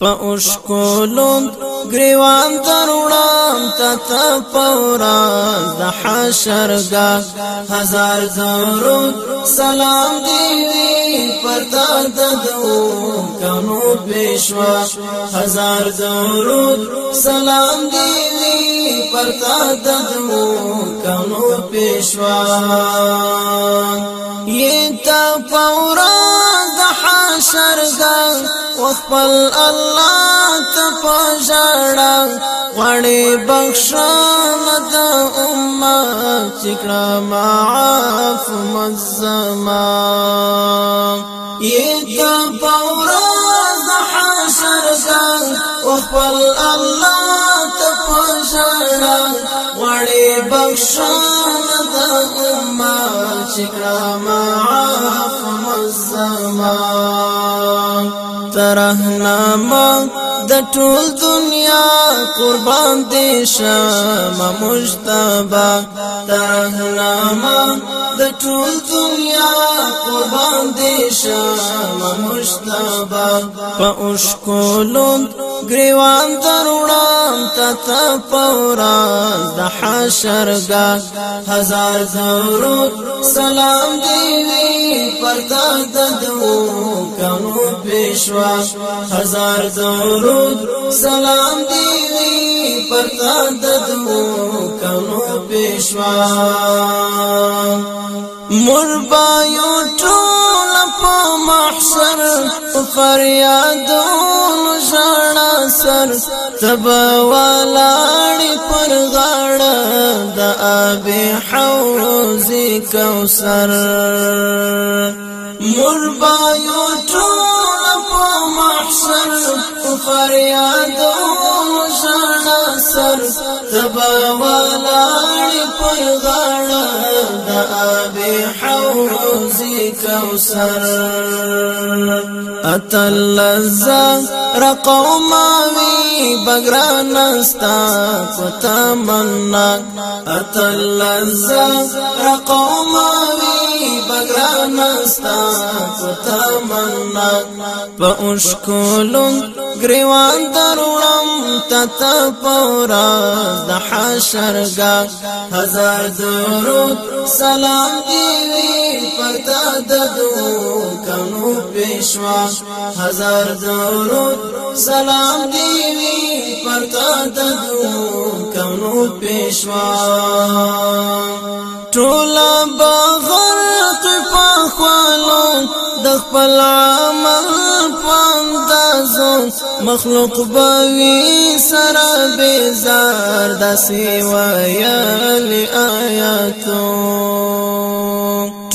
په اوشکولون گریوان تروڑان تتا پوران د حشر گا هزار درود سلام دیوی پر داد دو کانو پیشوا هزار درود سلام دیوی پر داد دو کانو پیشوا یہ تا پوران د حشر گا خپل الله ته پښړا غړي بخښنه د امت ذکر معاف مزما یتا پورا حشر کا خپل الله ته پښړا غواړي بخښنه د امت شکرام عف مزما ترحنما د ټول دنیا قربان دي شم مجتبا ترحنما د ټول دنیا قربان دي شم مجتبا په اوښکو لوند گریوان ترونام تتا پوراز دا حشرگا هزار دورو سلام دیوی پرتا ددو کنو پیشوا هزار دورو سلام دیوی پرتا ددو کنو پیشوا مربایو ٹو په محشر په فریادونو ژړا سر تبا ولاړی پر غاړه د آب حوض کوثر مور بایو ټول په محشر په فریادونو ژړا نصر تبا ولاړ پیغاړه د آبی حوزی کوثر اتل لزا رقوماوی بگران استا پتمنا اتل لزا رقوماوی بگرانا ستا پتا منا پا اشکولون گریوان درورم تتا پورا دا حشرگا هزار درود سلام دیوی پتا ددو کنو پیشوا هزار درود سلام دیوی پتا ددو کنو پیشوا ټولا بغا والو د خپل عمل پاندازو مخلوق بوي سره بيزار د سیوايا لآياتو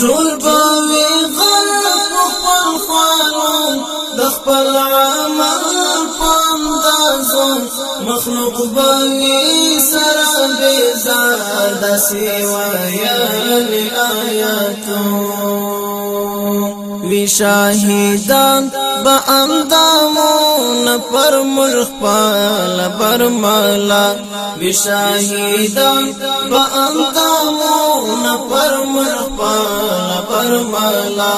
ټول بوي غل په خپل خوالو د خپل عمل پاندازو مخلوق بوي سره بيزار د سیوايا لآياتو بی شاهدان با اندامون پر ملخ پالا برمالا بی شاهدان با اندامون پر ملخ پالا برمالا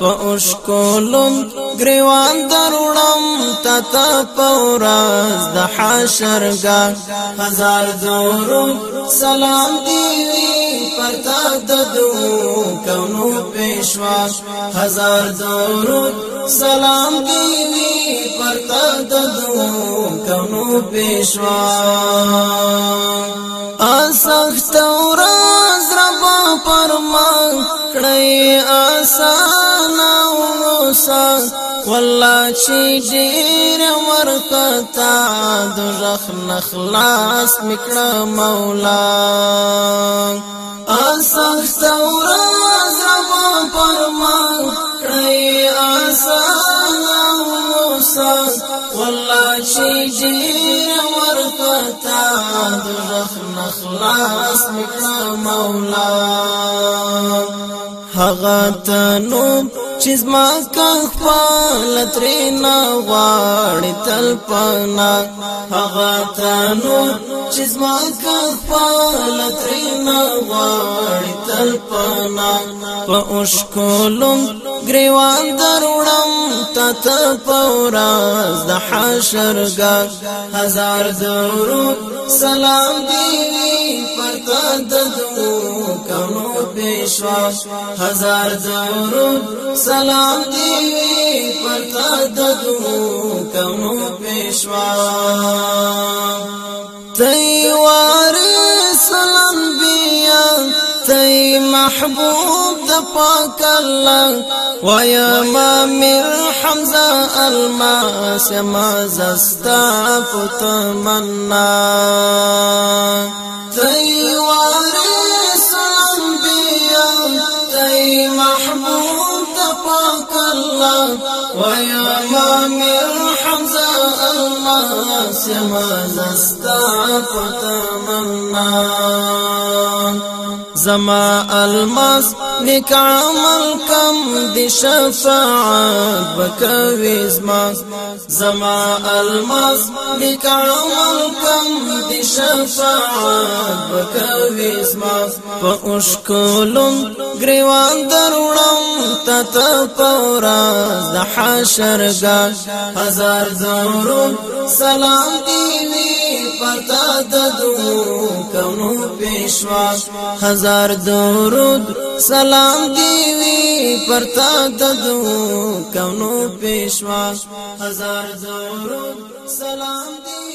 پا اشکولون گریوان درونم تتا پوراز دا حاشرگا هزار دورم سلام دیوی پتا ددو کونو پیشوا هزار درود سلام دیوی پتا ددو کونو پیشوا آسخت ورز ربا پرمان کڑی آسانا ونوسا والله شي ډېر ورکتا د رخ نخلاص میکړه مولا اسخ ثورا زما پرمان آسان والله د رخ نخلاص میکړه مولا هغه تنو چې ما کا خپل ترینا غواړي تل پنا هغه تنو چې ما کا خپل ترینا غواړي تل پنا په اوشکولم گریوان دروړم تت پوراز د حشرګا هزار درو سلام دی پتا د دو کمو شوا هزار درود سلام دی پرتا دغو کمو پیشوا تیوار سلام بیا تی محبوب د پاک الله ويا یا ما مر حمزه ما زستا فتمنا تیوار الله ويا يوم الحمزة الله سما نستعف فتمنى زما الماس نیک عمل کم دی شفاعت بکوی زما زما الماس نیک عمل کم دی شفاعت بکوی زما په اوشکلم گریوان درونم تت پورا د حشر گا هزار زورم سلام دی وی پتا د دو کونو پیشوا هزار سر درود سلام دیوی پر تا ددو کونو پیشوا هزار درود سلام دیوی